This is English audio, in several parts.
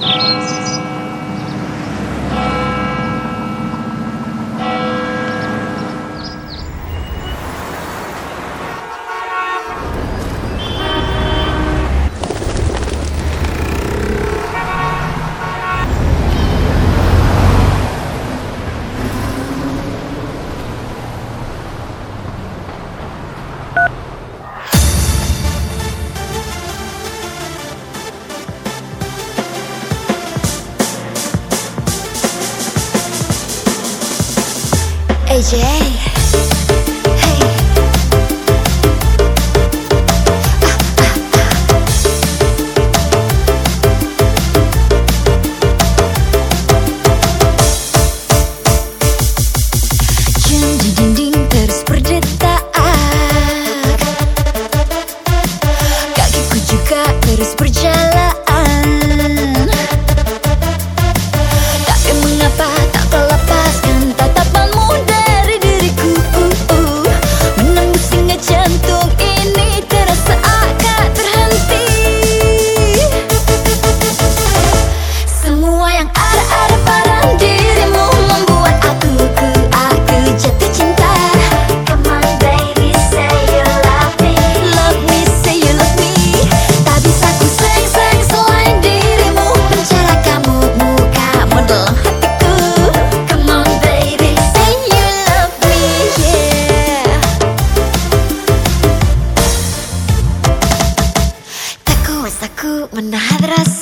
ああ。AJ.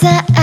さ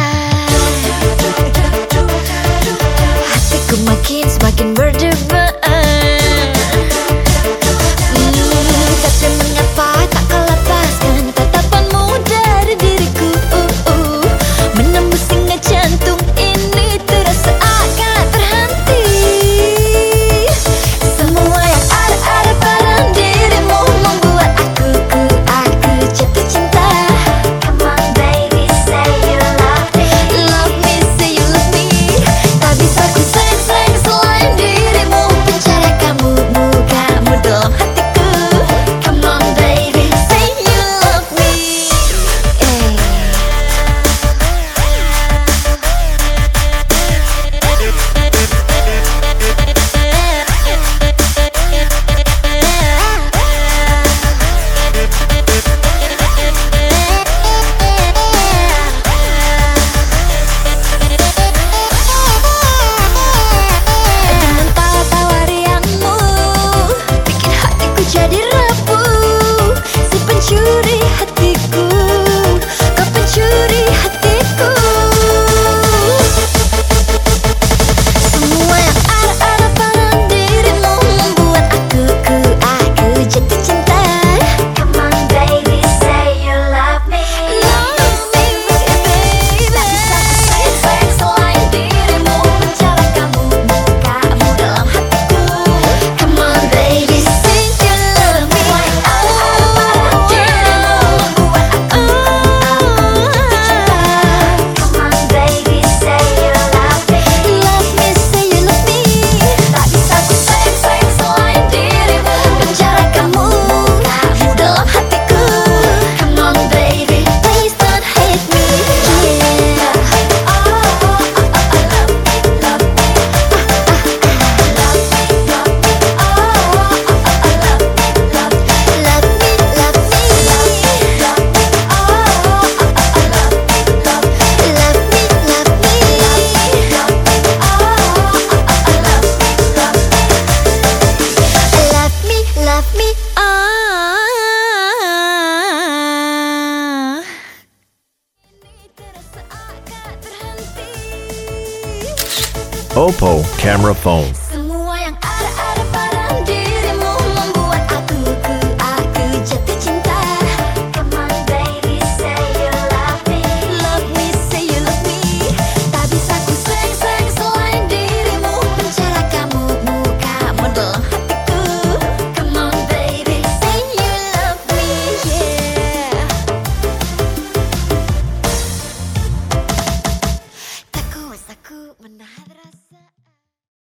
Oppo camera phone.